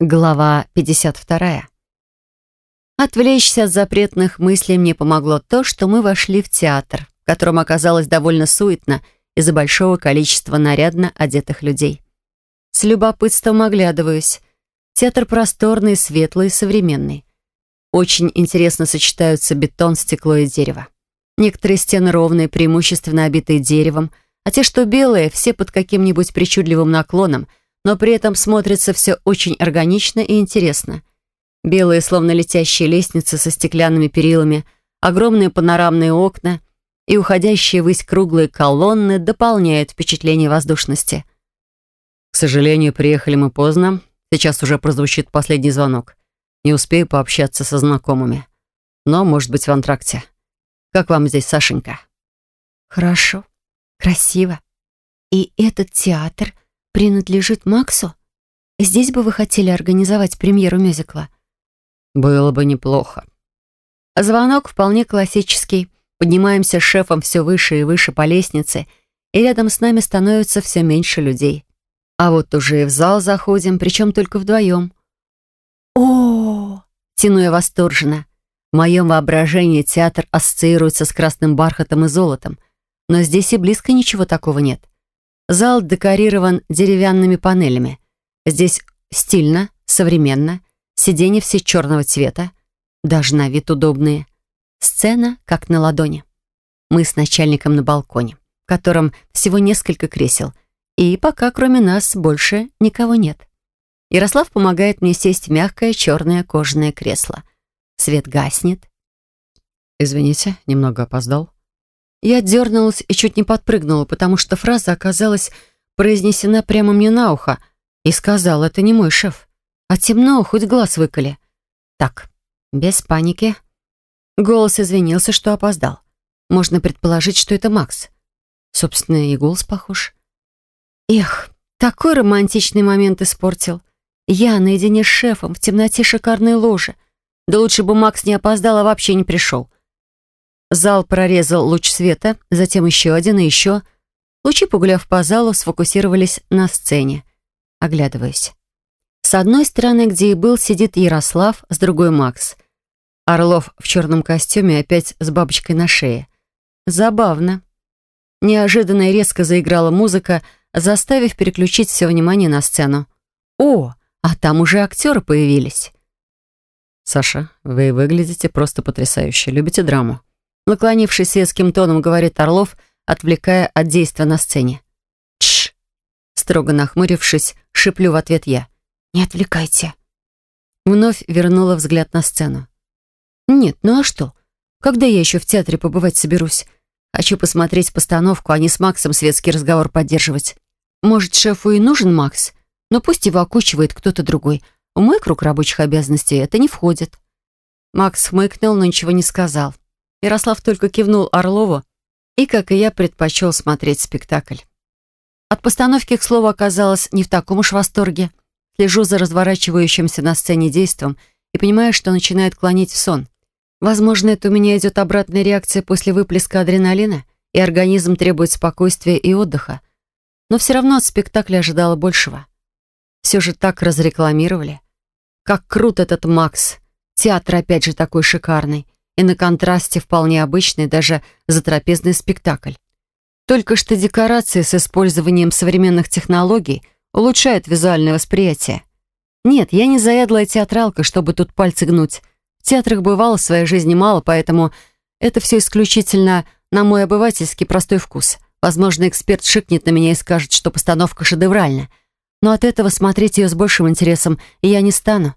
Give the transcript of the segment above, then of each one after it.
Глава 52. Отвлечься от запретных мыслей мне помогло то, что мы вошли в театр, в котором оказалось довольно суетно из-за большого количества нарядно одетых людей. С любопытством оглядываюсь. Театр просторный, светлый современный. Очень интересно сочетаются бетон, стекло и дерево. Некоторые стены ровные, преимущественно обитые деревом, а те, что белые, все под каким-нибудь причудливым наклоном – но при этом смотрится все очень органично и интересно. Белые, словно летящие лестницы со стеклянными перилами, огромные панорамные окна и уходящие ввысь круглые колонны дополняют впечатление воздушности. «К сожалению, приехали мы поздно. Сейчас уже прозвучит последний звонок. Не успею пообщаться со знакомыми. Но, может быть, в антракте. Как вам здесь, Сашенька?» «Хорошо. Красиво. И этот театр — принадлежит Максу? Здесь бы вы хотели организовать премьеру мюзикла? Было бы неплохо. Звонок вполне классический. Поднимаемся с шефом все выше и выше по лестнице, и рядом с нами становится все меньше людей. А вот уже и в зал заходим, причем только вдвоем. о, тяну я восторженно. В моем воображении театр ассоциируется с красным бархатом и золотом, но здесь и близко ничего такого нет. Зал декорирован деревянными панелями. Здесь стильно, современно, сиденья все черного цвета, даже на вид удобные. Сцена как на ладони. Мы с начальником на балконе, в котором всего несколько кресел, и пока кроме нас больше никого нет. Ярослав помогает мне сесть в мягкое черное кожаное кресло. Свет гаснет. «Извините, немного опоздал». Я дернулась и чуть не подпрыгнула, потому что фраза оказалась произнесена прямо мне на ухо и сказал, это не мой шеф, а темно, хоть глаз выколи. Так, без паники. Голос извинился, что опоздал. Можно предположить, что это Макс. Собственно, и голос похож. Эх, такой романтичный момент испортил. Я наедине с шефом в темноте шикарной ложи. Да лучше бы Макс не опоздал, а вообще не пришел. Зал прорезал луч света, затем еще один и еще. Лучи, погуляв по залу, сфокусировались на сцене. Оглядываюсь. С одной стороны, где и был, сидит Ярослав, с другой — Макс. Орлов в черном костюме опять с бабочкой на шее. Забавно. Неожиданно и резко заиграла музыка, заставив переключить все внимание на сцену. «О, а там уже актеры появились». «Саша, вы выглядите просто потрясающе. Любите драму?» Наклонившись светским тоном, говорит Орлов, отвлекая от действия на сцене. «Тш!» Строго нахмурившись, шиплю в ответ я. «Не отвлекайте!» Вновь вернула взгляд на сцену. «Нет, ну а что? Когда я еще в театре побывать соберусь? Хочу посмотреть постановку, а не с Максом светский разговор поддерживать. Может, шефу и нужен Макс, но пусть его окучивает кто-то другой. В мой круг рабочих обязанностей это не входит». Макс хмыкнул, но ничего не сказал. Ярослав только кивнул Орлову и, как и я, предпочел смотреть спектакль. От постановки, к слову, оказалось не в таком уж восторге. Слежу за разворачивающимся на сцене действом и понимаю, что начинает клонить в сон. Возможно, это у меня идет обратная реакция после выплеска адреналина, и организм требует спокойствия и отдыха. Но все равно от спектакля ожидала большего. Все же так разрекламировали. Как крут этот Макс. Театр опять же такой шикарный и на контрасте вполне обычный даже затрапезный спектакль. Только что декорации с использованием современных технологий улучшают визуальное восприятие. Нет, я не заядлая театралка, чтобы тут пальцы гнуть. В театрах бывало в своей жизни мало, поэтому это все исключительно на мой обывательский простой вкус. Возможно, эксперт шикнет на меня и скажет, что постановка шедевральна. Но от этого смотреть ее с большим интересом я не стану.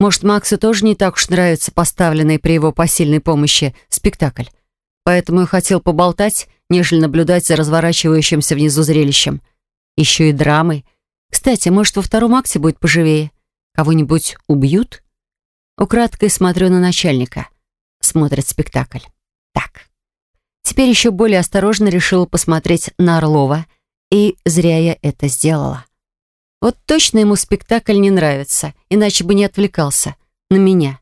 Может, Максу тоже не так уж нравится поставленный при его посильной помощи спектакль. Поэтому и хотел поболтать, нежели наблюдать за разворачивающимся внизу зрелищем. Еще и драмой. Кстати, может, во втором акте будет поживее? Кого-нибудь убьют? Украдкой смотрю на начальника. Смотрит спектакль. Так. Теперь еще более осторожно решила посмотреть на Орлова. И зря я это сделала. Вот точно ему спектакль не нравится, иначе бы не отвлекался. На меня.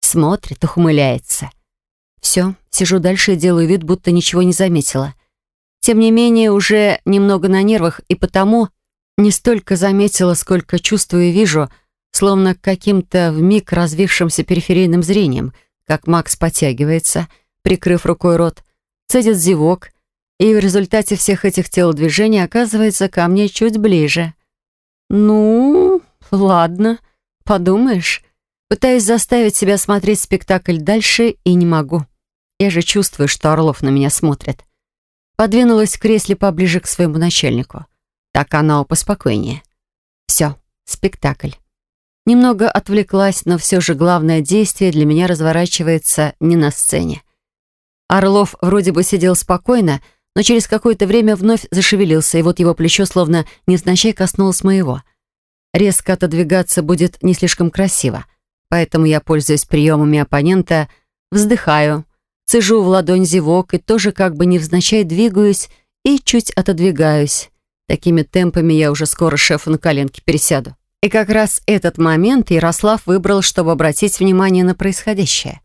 Смотрит, ухмыляется. Все, сижу дальше и делаю вид, будто ничего не заметила. Тем не менее, уже немного на нервах, и потому не столько заметила, сколько чувствую и вижу словно каким-то вмиг развившимся периферийным зрением, как Макс подтягивается, прикрыв рукой рот, цедит зевок, и в результате всех этих телодвижений оказывается ко мне чуть ближе. «Ну, ладно, подумаешь». Пытаюсь заставить себя смотреть спектакль дальше и не могу. Я же чувствую, что Орлов на меня смотрит. Подвинулась в кресле поближе к своему начальнику. Так оно поспокойнее. Все, спектакль. Немного отвлеклась, но все же главное действие для меня разворачивается не на сцене. Орлов вроде бы сидел спокойно, но через какое-то время вновь зашевелился, и вот его плечо словно невзначай коснулось моего. Резко отодвигаться будет не слишком красиво, поэтому я, пользуясь приемами оппонента, вздыхаю, цежу в ладонь зевок и тоже как бы невзначай двигаюсь и чуть отодвигаюсь. Такими темпами я уже скоро шефу на коленки пересяду. И как раз этот момент Ярослав выбрал, чтобы обратить внимание на происходящее.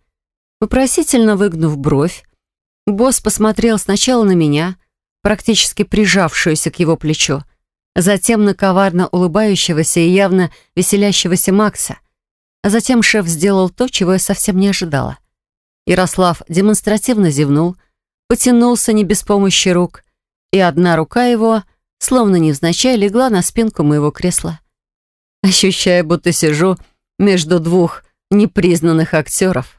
Вопросительно выгнув бровь, босс посмотрел сначала на меня, практически прижавшуюся к его плечу, затем на коварно улыбающегося и явно веселящегося Макса, а затем шеф сделал то, чего я совсем не ожидала. Ярослав демонстративно зевнул, потянулся не без помощи рук, и одна рука его, словно невзначай, легла на спинку моего кресла ощущая, будто сижу между двух непризнанных актеров.